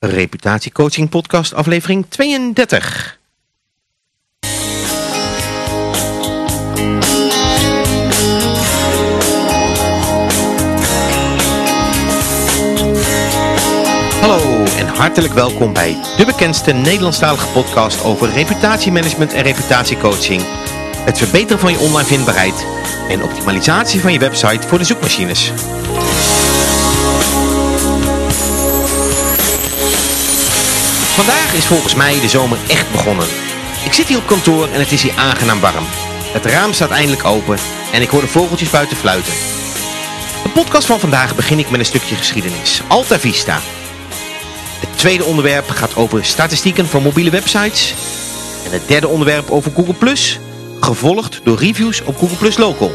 Reputatiecoaching podcast aflevering 32. Hallo en hartelijk welkom bij de bekendste Nederlandstalige podcast over reputatiemanagement en reputatiecoaching. Het verbeteren van je online vindbaarheid en optimalisatie van je website voor de zoekmachines. Vandaag is volgens mij de zomer echt begonnen. Ik zit hier op kantoor en het is hier aangenaam warm. Het raam staat eindelijk open en ik hoor de vogeltjes buiten fluiten. De podcast van vandaag begin ik met een stukje geschiedenis. Alta Vista. Het tweede onderwerp gaat over statistieken van mobiele websites. En het derde onderwerp over Google+, gevolgd door reviews op Google Local.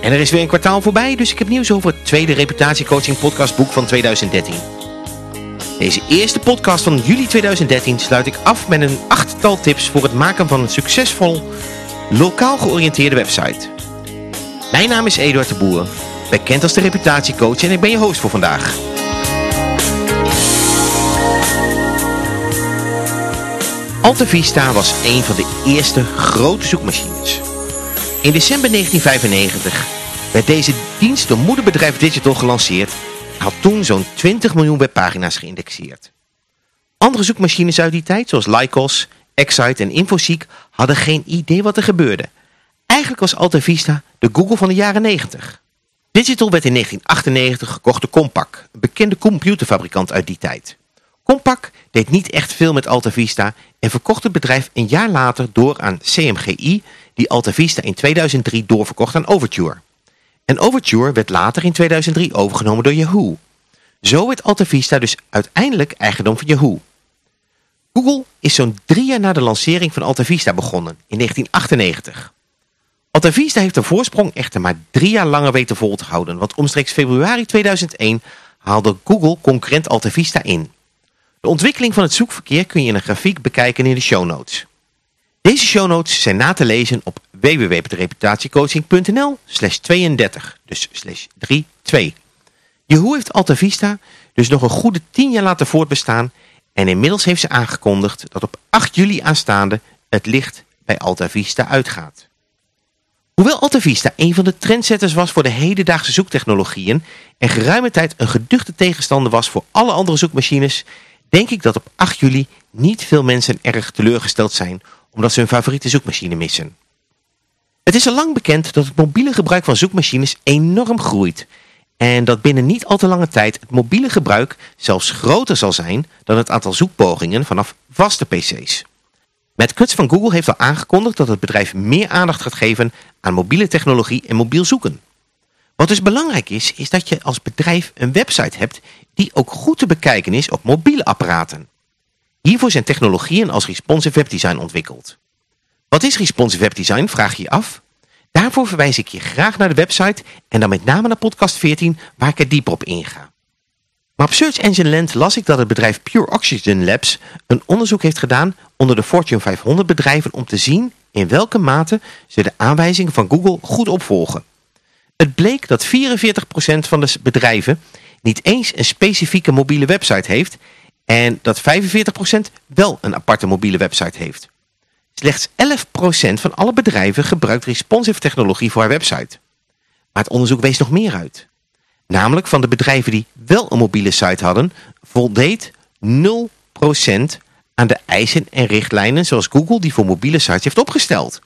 En er is weer een kwartaal voorbij, dus ik heb nieuws over het tweede reputatiecoaching podcastboek van 2013. Deze eerste podcast van juli 2013 sluit ik af met een achttal tips voor het maken van een succesvol, lokaal georiënteerde website. Mijn naam is Eduard de Boer, bekend als de reputatiecoach en ik ben je host voor vandaag. Alta Vista was een van de eerste grote zoekmachines. In december 1995 werd deze dienst door moederbedrijf Digital gelanceerd had toen zo'n 20 miljoen webpagina's geïndexeerd. Andere zoekmachines uit die tijd, zoals Lycos, Excite en Infoseek, hadden geen idee wat er gebeurde. Eigenlijk was Alta Vista de Google van de jaren 90. Digital werd in 1998 gekocht door Compaq, een bekende computerfabrikant uit die tijd. Compaq deed niet echt veel met Alta Vista en verkocht het bedrijf een jaar later door aan CMGI, die Alta Vista in 2003 doorverkocht aan Overture. En Overture werd later in 2003 overgenomen door Yahoo. Zo werd AltaVista dus uiteindelijk eigendom van Yahoo. Google is zo'n drie jaar na de lancering van AltaVista begonnen, in 1998. AltaVista heeft de voorsprong echter maar drie jaar langer weten vol te houden, want omstreeks februari 2001 haalde Google concurrent AltaVista in. De ontwikkeling van het zoekverkeer kun je in een grafiek bekijken in de show notes. Deze show notes zijn na te lezen op www.reputatiecoaching.nl slash 32, dus slash 32. Yahoo heeft AltaVista dus nog een goede 10 jaar laten voortbestaan en inmiddels heeft ze aangekondigd dat op 8 juli aanstaande het licht bij AltaVista uitgaat. Hoewel AltaVista een van de trendsetters was voor de hedendaagse zoektechnologieën en geruime tijd een geduchte tegenstander was voor alle andere zoekmachines, denk ik dat op 8 juli niet veel mensen erg teleurgesteld zijn omdat ze hun favoriete zoekmachine missen. Het is al lang bekend dat het mobiele gebruik van zoekmachines enorm groeit en dat binnen niet al te lange tijd het mobiele gebruik zelfs groter zal zijn dan het aantal zoekpogingen vanaf vaste pc's. Met Kuts van Google heeft al aangekondigd dat het bedrijf meer aandacht gaat geven aan mobiele technologie en mobiel zoeken. Wat dus belangrijk is, is dat je als bedrijf een website hebt die ook goed te bekijken is op mobiele apparaten. Hiervoor zijn technologieën als responsive webdesign ontwikkeld. Wat is responsive webdesign, vraag je je af? Daarvoor verwijs ik je graag naar de website en dan met name naar podcast 14 waar ik er dieper op inga. Maar op Search Engine Land las ik dat het bedrijf Pure Oxygen Labs een onderzoek heeft gedaan onder de Fortune 500 bedrijven om te zien in welke mate ze de aanwijzingen van Google goed opvolgen. Het bleek dat 44% van de bedrijven niet eens een specifieke mobiele website heeft en dat 45% wel een aparte mobiele website heeft. Slechts 11% van alle bedrijven gebruikt responsive technologie voor haar website. Maar het onderzoek wees nog meer uit. Namelijk van de bedrijven die wel een mobiele site hadden, voldeed 0% aan de eisen en richtlijnen zoals Google die voor mobiele sites heeft opgesteld.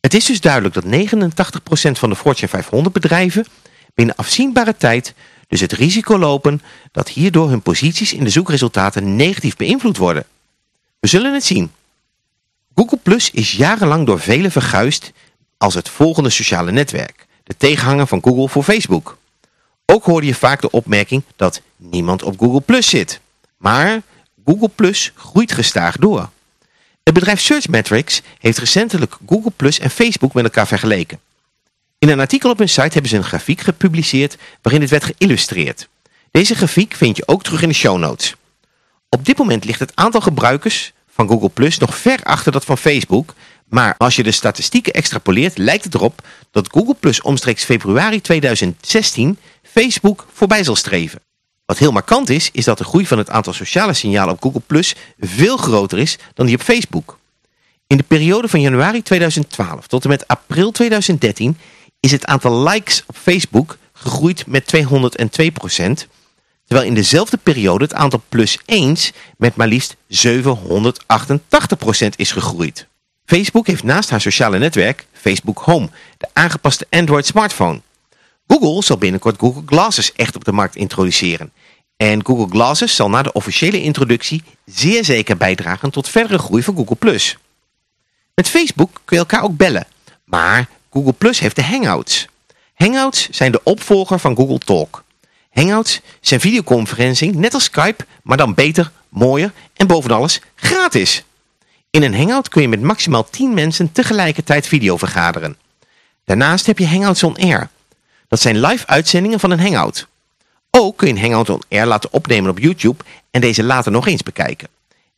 Het is dus duidelijk dat 89% van de Fortune 500 bedrijven binnen afzienbare tijd dus het risico lopen dat hierdoor hun posities in de zoekresultaten negatief beïnvloed worden. We zullen het zien. Google Plus is jarenlang door velen verguisd als het volgende sociale netwerk, de tegenhanger van Google voor Facebook. Ook hoorde je vaak de opmerking dat niemand op Google Plus zit. Maar Google Plus groeit gestaag door. Het bedrijf Searchmetrics heeft recentelijk Google Plus en Facebook met elkaar vergeleken. In een artikel op hun site hebben ze een grafiek gepubliceerd waarin dit werd geïllustreerd. Deze grafiek vind je ook terug in de show notes. Op dit moment ligt het aantal gebruikers van Google Plus nog ver achter dat van Facebook, maar als je de statistieken extrapoleert lijkt het erop dat Google Plus omstreeks februari 2016 Facebook voorbij zal streven. Wat heel markant is, is dat de groei van het aantal sociale signalen op Google Plus veel groter is dan die op Facebook. In de periode van januari 2012 tot en met april 2013 is het aantal likes op Facebook gegroeid met 202%, terwijl in dezelfde periode het aantal plus 1 met maar liefst 788% is gegroeid. Facebook heeft naast haar sociale netwerk Facebook Home, de aangepaste Android smartphone. Google zal binnenkort Google Glasses echt op de markt introduceren. En Google Glasses zal na de officiële introductie zeer zeker bijdragen tot verdere groei van Google+. Met Facebook kun je elkaar ook bellen, maar Google Plus heeft de Hangouts. Hangouts zijn de opvolger van Google Talk. Hangouts zijn videoconferencing, net als Skype, maar dan beter, mooier en boven alles gratis. In een Hangout kun je met maximaal 10 mensen tegelijkertijd video vergaderen. Daarnaast heb je Hangouts on Air. Dat zijn live uitzendingen van een Hangout. Ook kun je een Hangout on Air laten opnemen op YouTube en deze later nog eens bekijken.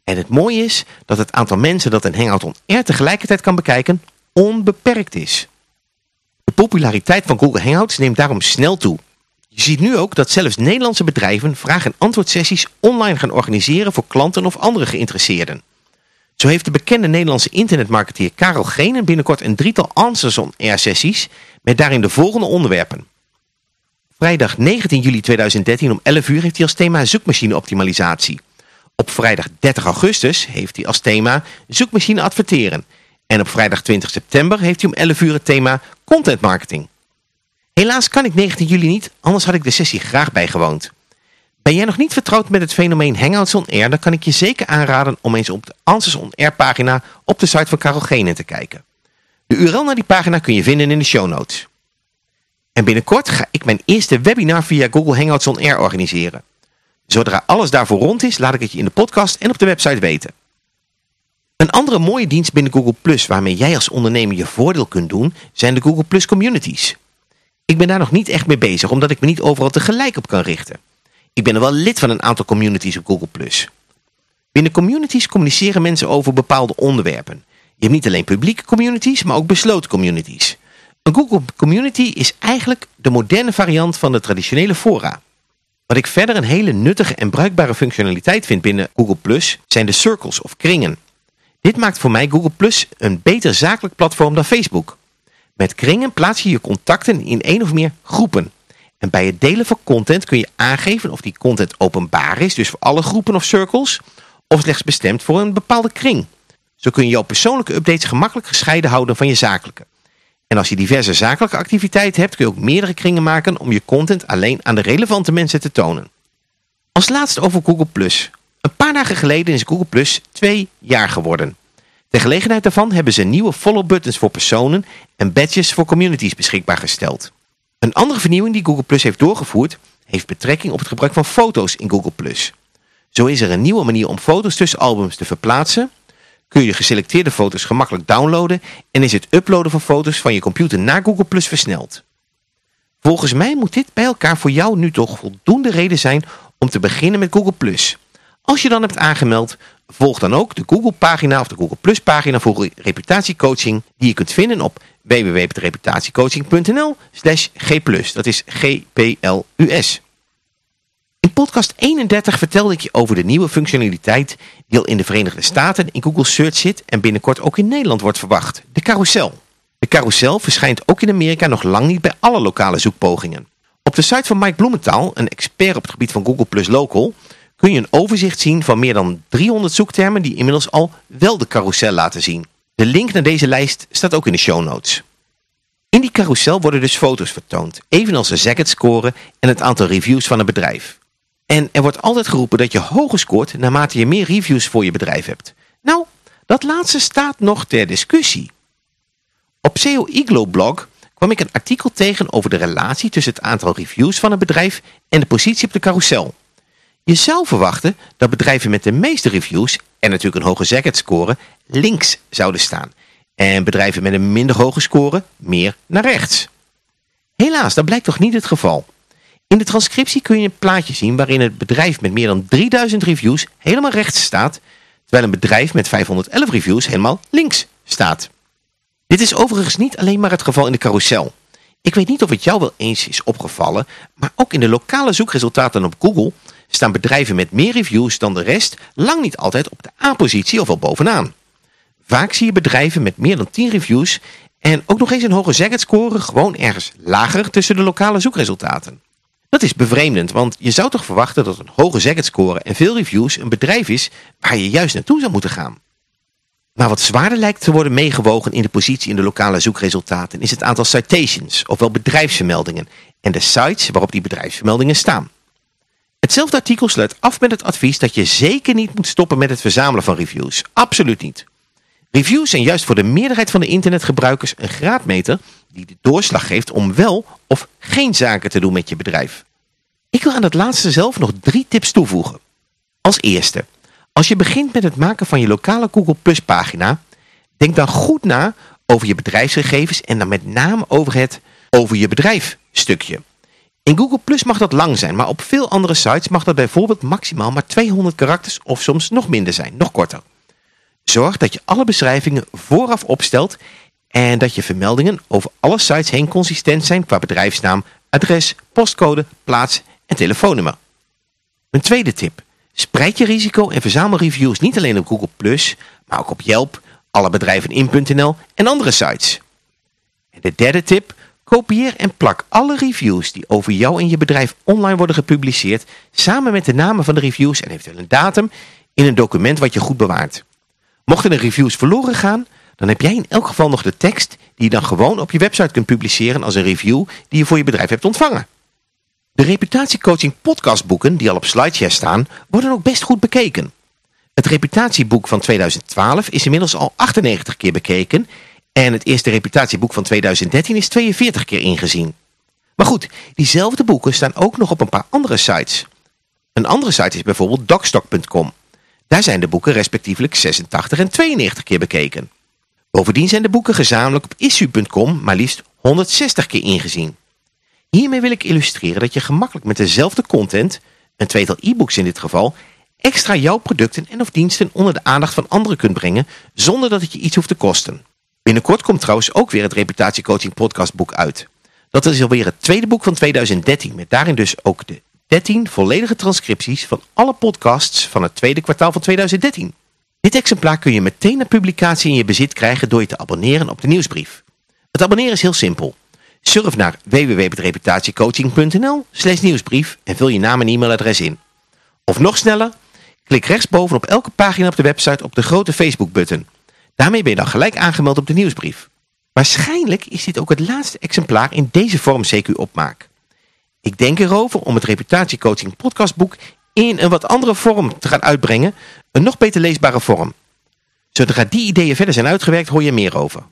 En het mooie is dat het aantal mensen dat een Hangout on Air tegelijkertijd kan bekijken onbeperkt is. De populariteit van Google Hangouts neemt daarom snel toe. Je ziet nu ook dat zelfs Nederlandse bedrijven vraag- en antwoordsessies online gaan organiseren voor klanten of andere geïnteresseerden. Zo heeft de bekende Nederlandse internetmarketeer Karel Genen binnenkort een drietal Answers on Air sessies met daarin de volgende onderwerpen. Vrijdag 19 juli 2013 om 11 uur heeft hij als thema zoekmachine optimalisatie. Op vrijdag 30 augustus heeft hij als thema zoekmachine adverteren. En op vrijdag 20 september heeft hij om 11 uur het thema content marketing. Helaas kan ik 19 juli niet, anders had ik de sessie graag bijgewoond. Ben jij nog niet vertrouwd met het fenomeen Hangouts on Air, dan kan ik je zeker aanraden om eens op de Answers on Air pagina op de site van Karel Genen te kijken. De URL naar die pagina kun je vinden in de show notes. En binnenkort ga ik mijn eerste webinar via Google Hangouts on Air organiseren. Zodra alles daarvoor rond is, laat ik het je in de podcast en op de website weten. Een andere mooie dienst binnen Google Plus waarmee jij als ondernemer je voordeel kunt doen, zijn de Google Plus Communities. Ik ben daar nog niet echt mee bezig, omdat ik me niet overal tegelijk op kan richten. Ik ben er wel lid van een aantal communities op Google+. Binnen communities communiceren mensen over bepaalde onderwerpen. Je hebt niet alleen publieke communities, maar ook besloten communities. Een Google Community is eigenlijk de moderne variant van de traditionele fora. Wat ik verder een hele nuttige en bruikbare functionaliteit vind binnen Google Plus zijn de circles of kringen. Dit maakt voor mij Google Plus een beter zakelijk platform dan Facebook. Met kringen plaats je je contacten in één of meer groepen. En bij het delen van content kun je aangeven of die content openbaar is, dus voor alle groepen of circles, of slechts bestemd voor een bepaalde kring. Zo kun je jouw persoonlijke updates gemakkelijk gescheiden houden van je zakelijke. En als je diverse zakelijke activiteiten hebt, kun je ook meerdere kringen maken om je content alleen aan de relevante mensen te tonen. Als laatste over Google+. Een paar dagen geleden is Google Plus twee jaar geworden. Ter gelegenheid daarvan hebben ze nieuwe follow buttons voor personen en badges voor communities beschikbaar gesteld. Een andere vernieuwing die Google Plus heeft doorgevoerd, heeft betrekking op het gebruik van foto's in Google Plus. Zo is er een nieuwe manier om foto's tussen albums te verplaatsen, kun je geselecteerde foto's gemakkelijk downloaden en is het uploaden van foto's van je computer naar Google Plus versneld. Volgens mij moet dit bij elkaar voor jou nu toch voldoende reden zijn om te beginnen met Google Plus. Als je dan hebt aangemeld, volg dan ook de Google pagina of de Google Plus pagina voor reputatiecoaching die je kunt vinden op www.reputatiecoaching.nl slash g+. Dat is G-P-L-U-S. In podcast 31 vertelde ik je over de nieuwe functionaliteit die al in de Verenigde Staten in Google Search zit en binnenkort ook in Nederland wordt verwacht, de carousel. De carousel verschijnt ook in Amerika nog lang niet bij alle lokale zoekpogingen. Op de site van Mike Bloementaal, een expert op het gebied van Google Plus Local, kun je een overzicht zien van meer dan 300 zoektermen die inmiddels al wel de carousel laten zien. De link naar deze lijst staat ook in de show notes. In die carousel worden dus foto's vertoond, evenals de Zagat score en het aantal reviews van een bedrijf. En er wordt altijd geroepen dat je hoger scoort naarmate je meer reviews voor je bedrijf hebt. Nou, dat laatste staat nog ter discussie. Op SEO Iglo blog kwam ik een artikel tegen over de relatie tussen het aantal reviews van een bedrijf en de positie op de carousel. Je zou verwachten dat bedrijven met de meeste reviews en natuurlijk een hoge Zagat links zouden staan. En bedrijven met een minder hoge score meer naar rechts. Helaas, dat blijkt toch niet het geval. In de transcriptie kun je een plaatje zien waarin het bedrijf met meer dan 3000 reviews helemaal rechts staat, terwijl een bedrijf met 511 reviews helemaal links staat. Dit is overigens niet alleen maar het geval in de carousel. Ik weet niet of het jou wel eens is opgevallen, maar ook in de lokale zoekresultaten op Google staan bedrijven met meer reviews dan de rest lang niet altijd op de A-positie of wel bovenaan. Vaak zie je bedrijven met meer dan 10 reviews en ook nog eens een hoge Zagat score gewoon ergens lager tussen de lokale zoekresultaten. Dat is bevreemdend, want je zou toch verwachten dat een hoge Zagat score en veel reviews een bedrijf is waar je juist naartoe zou moeten gaan. Maar wat zwaarder lijkt te worden meegewogen in de positie in de lokale zoekresultaten is het aantal citations, ofwel bedrijfsvermeldingen, en de sites waarop die bedrijfsvermeldingen staan. Hetzelfde artikel sluit af met het advies dat je zeker niet moet stoppen met het verzamelen van reviews. Absoluut niet. Reviews zijn juist voor de meerderheid van de internetgebruikers een graadmeter die de doorslag geeft om wel of geen zaken te doen met je bedrijf. Ik wil aan het laatste zelf nog drie tips toevoegen. Als eerste, als je begint met het maken van je lokale Google Plus pagina, denk dan goed na over je bedrijfsgegevens en dan met name over het over je bedrijf stukje. In Google Plus mag dat lang zijn, maar op veel andere sites mag dat bijvoorbeeld maximaal maar 200 karakters of soms nog minder zijn, nog korter. Zorg dat je alle beschrijvingen vooraf opstelt en dat je vermeldingen over alle sites heen consistent zijn qua bedrijfsnaam, adres, postcode, plaats en telefoonnummer. Mijn tweede tip. Spreid je risico en verzamel reviews niet alleen op Google+, maar ook op Yelp, alle bedrijven in.nl en andere sites. En de derde tip. Kopieer en plak alle reviews die over jou en je bedrijf online worden gepubliceerd, samen met de namen van de reviews en eventueel een datum, in een document wat je goed bewaart. Mochten de reviews verloren gaan, dan heb jij in elk geval nog de tekst die je dan gewoon op je website kunt publiceren als een review die je voor je bedrijf hebt ontvangen. De reputatiecoaching podcastboeken die al op SlideShare staan, worden ook best goed bekeken. Het reputatieboek van 2012 is inmiddels al 98 keer bekeken en het eerste reputatieboek van 2013 is 42 keer ingezien. Maar goed, diezelfde boeken staan ook nog op een paar andere sites. Een andere site is bijvoorbeeld docstock.com. Daar zijn de boeken respectievelijk 86 en 92 keer bekeken. Bovendien zijn de boeken gezamenlijk op issue.com maar liefst 160 keer ingezien. Hiermee wil ik illustreren dat je gemakkelijk met dezelfde content, een tweetal e-books in dit geval, extra jouw producten en of diensten onder de aandacht van anderen kunt brengen zonder dat het je iets hoeft te kosten. Binnenkort komt trouwens ook weer het reputatiecoaching podcastboek uit. Dat is alweer het tweede boek van 2013 met daarin dus ook de 13 volledige transcripties van alle podcasts van het tweede kwartaal van 2013. Dit exemplaar kun je meteen na publicatie in je bezit krijgen door je te abonneren op de nieuwsbrief. Het abonneren is heel simpel. Surf naar www.reputatiecoaching.nl slash nieuwsbrief en vul je naam en e-mailadres in. Of nog sneller, klik rechtsboven op elke pagina op de website op de grote Facebook-button. Daarmee ben je dan gelijk aangemeld op de nieuwsbrief. Waarschijnlijk is dit ook het laatste exemplaar in deze vorm CQ opmaak. Ik denk erover om het reputatiecoaching podcastboek in een wat andere vorm te gaan uitbrengen, een nog beter leesbare vorm. Zodra die ideeën verder zijn uitgewerkt, hoor je meer over.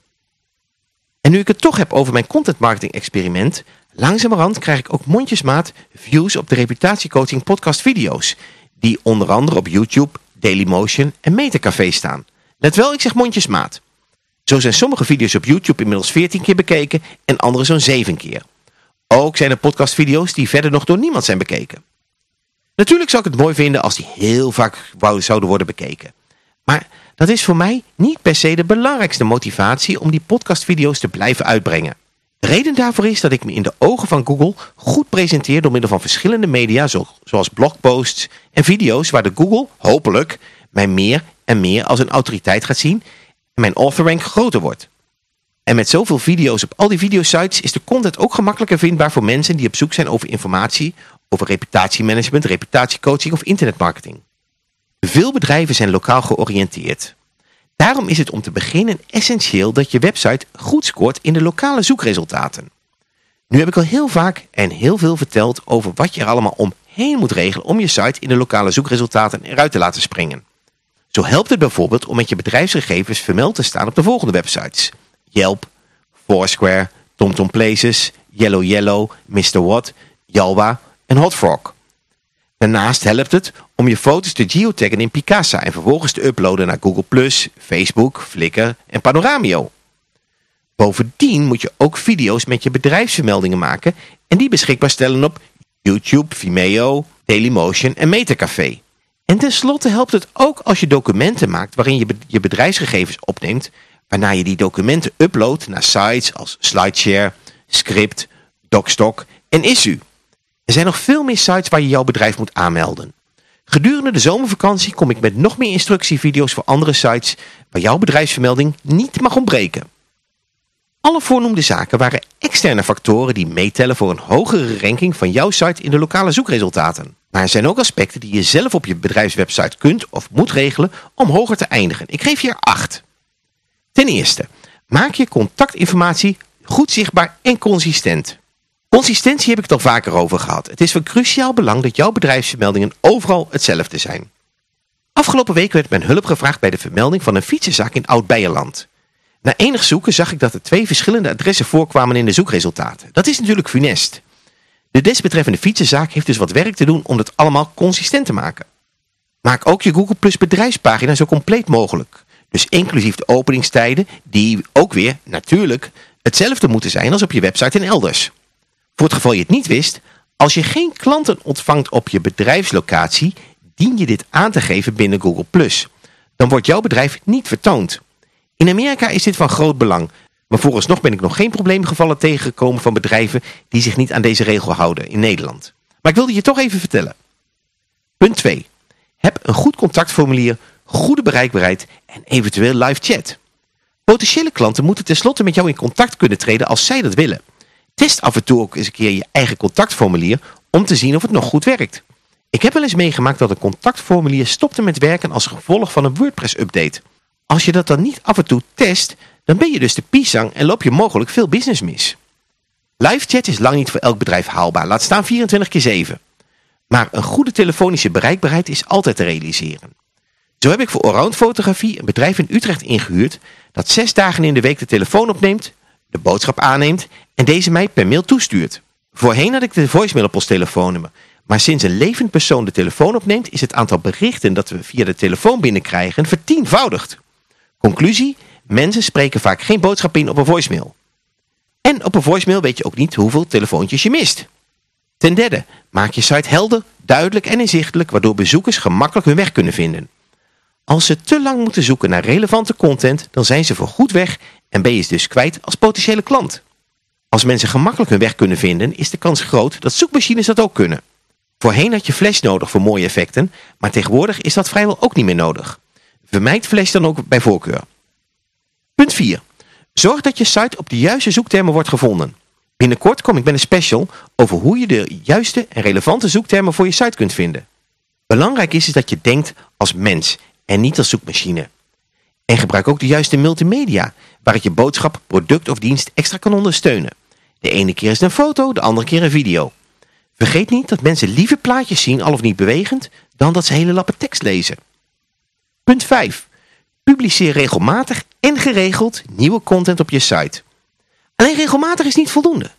En nu ik het toch heb over mijn content marketing experiment, langzamerhand krijg ik ook mondjesmaat views op de reputatiecoaching podcast video's, die onder andere op YouTube, Dailymotion en Metacafé staan. Let wel, ik zeg mondjesmaat. Zo zijn sommige video's op YouTube inmiddels 14 keer bekeken en andere zo'n 7 keer. Ook zijn er podcastvideo's die verder nog door niemand zijn bekeken. Natuurlijk zou ik het mooi vinden als die heel vaak zouden worden bekeken. Maar dat is voor mij niet per se de belangrijkste motivatie om die podcastvideo's te blijven uitbrengen. De reden daarvoor is dat ik me in de ogen van Google goed presenteer door middel van verschillende media zoals blogposts en video's waar de Google hopelijk mij meer en meer als een autoriteit gaat zien en mijn author rank groter wordt. En met zoveel video's op al die videosites is de content ook gemakkelijker vindbaar voor mensen die op zoek zijn over informatie over reputatiemanagement, reputatiecoaching of internetmarketing. Veel bedrijven zijn lokaal georiënteerd. Daarom is het om te beginnen essentieel dat je website goed scoort in de lokale zoekresultaten. Nu heb ik al heel vaak en heel veel verteld over wat je er allemaal omheen moet regelen om je site in de lokale zoekresultaten eruit te laten springen. Zo helpt het bijvoorbeeld om met je bedrijfsgegevens vermeld te staan op de volgende websites. Yelp, Foursquare, TomTom Places, Yellow Yellow, Mr. What, Yalwa en Hotfrog. Daarnaast helpt het om je foto's te geotaggen in Picasa en vervolgens te uploaden naar Google+, Facebook, Flickr en Panoramio. Bovendien moet je ook video's met je bedrijfsvermeldingen maken en die beschikbaar stellen op YouTube, Vimeo, Dailymotion en Metacafé. En tenslotte helpt het ook als je documenten maakt waarin je je bedrijfsgegevens opneemt, waarna je die documenten uploadt naar sites als SlideShare, Script, DocStock en Issue. Er zijn nog veel meer sites waar je jouw bedrijf moet aanmelden. Gedurende de zomervakantie kom ik met nog meer instructievideo's voor andere sites waar jouw bedrijfsvermelding niet mag ontbreken. Alle voornoemde zaken waren externe factoren die meetellen voor een hogere ranking van jouw site in de lokale zoekresultaten. Maar er zijn ook aspecten die je zelf op je bedrijfswebsite kunt of moet regelen om hoger te eindigen. Ik geef je er acht. Ten eerste, maak je contactinformatie goed zichtbaar en consistent. Consistentie heb ik het al vaker over gehad. Het is van cruciaal belang dat jouw bedrijfsvermeldingen overal hetzelfde zijn. Afgelopen week werd mijn hulp gevraagd bij de vermelding van een fietsenzaak in Oud-Beijerland. Na enig zoeken zag ik dat er twee verschillende adressen voorkwamen in de zoekresultaten. Dat is natuurlijk funest. De desbetreffende fietsenzaak heeft dus wat werk te doen om het allemaal consistent te maken. Maak ook je Google Plus bedrijfspagina zo compleet mogelijk. Dus inclusief de openingstijden, die ook weer, natuurlijk, hetzelfde moeten zijn als op je website en elders. Voor het geval je het niet wist, als je geen klanten ontvangt op je bedrijfslocatie, dien je dit aan te geven binnen Google+. Dan wordt jouw bedrijf niet vertoond. In Amerika is dit van groot belang, maar vooralsnog ben ik nog geen probleemgevallen tegengekomen van bedrijven die zich niet aan deze regel houden in Nederland. Maar ik wilde je toch even vertellen. Punt 2. Heb een goed contactformulier, goede bereikbaarheid en eventueel live chat. Potentiële klanten moeten tenslotte met jou in contact kunnen treden als zij dat willen. Test af en toe ook eens een keer je eigen contactformulier om te zien of het nog goed werkt. Ik heb wel eens meegemaakt dat een contactformulier stopte met werken als gevolg van een WordPress-update. Als je dat dan niet af en toe test, dan ben je dus de pisang en loop je mogelijk veel business mis. Live chat is lang niet voor elk bedrijf haalbaar, laat staan 24 keer 7. Maar een goede telefonische bereikbaarheid is altijd te realiseren. Zo heb ik voor Oranje Fotografie een bedrijf in Utrecht ingehuurd dat zes dagen in de week de telefoon opneemt, de boodschap aanneemt en deze mij per mail toestuurt. Voorheen had ik de voicemail op ons telefoonnummer, maar sinds een levend persoon de telefoon opneemt is het aantal berichten dat we via de telefoon binnenkrijgen vertienvoudigd. Conclusie, mensen spreken vaak geen boodschap in op een voicemail. En op een voicemail weet je ook niet hoeveel telefoontjes je mist. Ten derde, maak je site helder, duidelijk en inzichtelijk waardoor bezoekers gemakkelijk hun weg kunnen vinden. Als ze te lang moeten zoeken naar relevante content, dan zijn ze voor goed weg en ben je ze dus kwijt als potentiële klant. Als mensen gemakkelijk hun weg kunnen vinden, is de kans groot dat zoekmachines dat ook kunnen. Voorheen had je flash nodig voor mooie effecten, maar tegenwoordig is dat vrijwel ook niet meer nodig. Vermijd flash dan ook bij voorkeur. Punt 4. Zorg dat je site op de juiste zoektermen wordt gevonden. Binnenkort kom ik met een special over hoe je de juiste en relevante zoektermen voor je site kunt vinden. Belangrijk is, is dat je denkt als mens en niet als zoekmachine. En gebruik ook de juiste multimedia, waar het je boodschap, product of dienst extra kan ondersteunen. De ene keer is een foto, de andere keer een video. Vergeet niet dat mensen liever plaatjes zien, al of niet bewegend, dan dat ze hele lappen tekst lezen. Punt 5. Publiceer regelmatig en geregeld nieuwe content op je site. Alleen regelmatig is niet voldoende.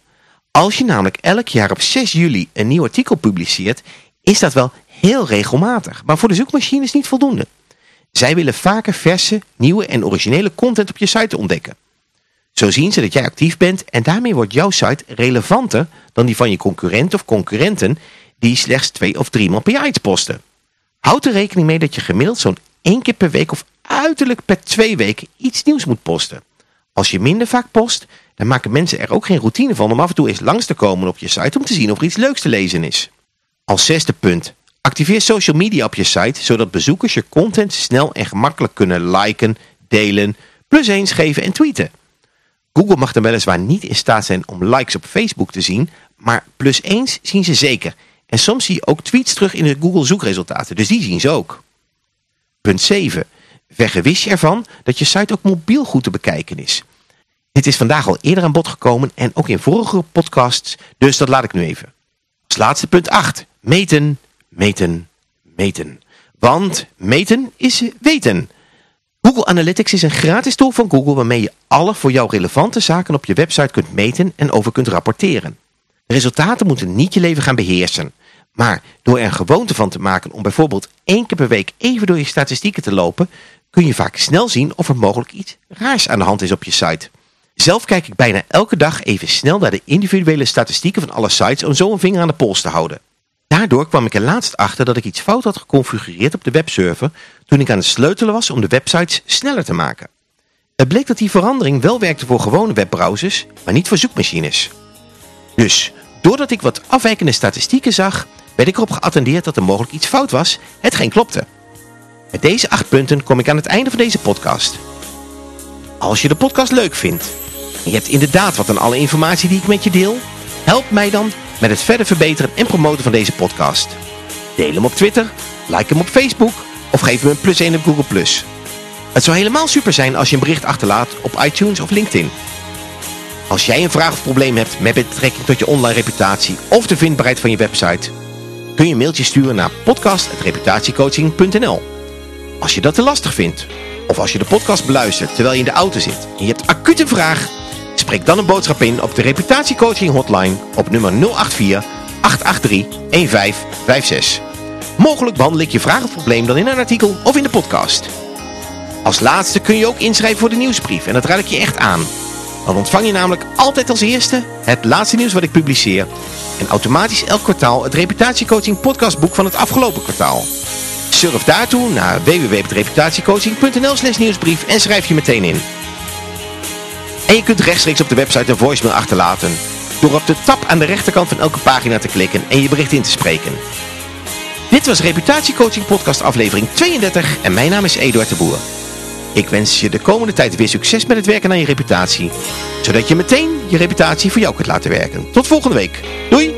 Als je namelijk elk jaar op 6 juli een nieuw artikel publiceert, is dat wel heel regelmatig, maar voor de zoekmachines niet voldoende. Zij willen vaker verse, nieuwe en originele content op je site ontdekken. Zo zien ze dat jij actief bent en daarmee wordt jouw site relevanter dan die van je concurrent of concurrenten die slechts twee of drie maal per jaar iets posten. Houd er rekening mee dat je gemiddeld zo'n één keer per week of uiterlijk per twee weken iets nieuws moet posten. Als je minder vaak post, dan maken mensen er ook geen routine van om af en toe eens langs te komen op je site om te zien of er iets leuks te lezen is. Als zesde punt, activeer social media op je site zodat bezoekers je content snel en gemakkelijk kunnen liken, delen, plus eens geven en tweeten. Google mag dan weliswaar niet in staat zijn om likes op Facebook te zien, maar plus eens zien ze zeker. En soms zie je ook tweets terug in de Google zoekresultaten, dus die zien ze ook. Punt 7. Vergewis je ervan dat je site ook mobiel goed te bekijken is. Dit is vandaag al eerder aan bod gekomen en ook in vorige podcasts, dus dat laat ik nu even. Als laatste punt 8. Meten, meten, meten. Want meten is weten. Google Analytics is een gratis tool van Google waarmee je alle voor jou relevante zaken op je website kunt meten en over kunt rapporteren. De resultaten moeten niet je leven gaan beheersen. Maar door er een gewoonte van te maken om bijvoorbeeld één keer per week even door je statistieken te lopen, kun je vaak snel zien of er mogelijk iets raars aan de hand is op je site. Zelf kijk ik bijna elke dag even snel naar de individuele statistieken van alle sites om zo een vinger aan de pols te houden. Daardoor kwam ik er laatst achter dat ik iets fout had geconfigureerd op de webserver toen ik aan het sleutelen was om de websites sneller te maken. Het bleek dat die verandering wel werkte voor gewone webbrowsers, maar niet voor zoekmachines. Dus, doordat ik wat afwijkende statistieken zag, werd ik erop geattendeerd dat er mogelijk iets fout was, hetgeen klopte. Met deze acht punten kom ik aan het einde van deze podcast. Als je de podcast leuk vindt en je hebt inderdaad wat aan alle informatie die ik met je deel, help mij dan met het verder verbeteren en promoten van deze podcast. Deel hem op Twitter, like hem op Facebook of geef hem een plus 1 op Google+. Het zou helemaal super zijn als je een bericht achterlaat op iTunes of LinkedIn. Als jij een vraag of probleem hebt met betrekking tot je online reputatie of de vindbaarheid van je website, kun je een mailtje sturen naar podcast.reputatiecoaching.nl. Als je dat te lastig vindt, of als je de podcast beluistert terwijl je in de auto zit en je hebt acute vraag, spreek dan een boodschap in op de reputatiecoaching hotline op nummer 084 883 1556. Mogelijk behandel ik je vraag of probleem dan in een artikel of in de podcast. Als laatste kun je ook inschrijven voor de nieuwsbrief en dat raad ik je echt aan. Dan ontvang je namelijk altijd als eerste het laatste nieuws wat ik publiceer en automatisch elk kwartaal het reputatiecoaching podcastboek van het afgelopen kwartaal. Surf daartoe naar www.reputatiecoaching.nl slash nieuwsbrief en schrijf je meteen in. En je kunt rechtstreeks op de website een voicemail achterlaten door op de tab aan de rechterkant van elke pagina te klikken en je bericht in te spreken. Dit was Reputatiecoaching podcast aflevering 32 en mijn naam is Eduard de Boer. Ik wens je de komende tijd weer succes met het werken aan je reputatie, zodat je meteen je reputatie voor jou kunt laten werken. Tot volgende week. Doei!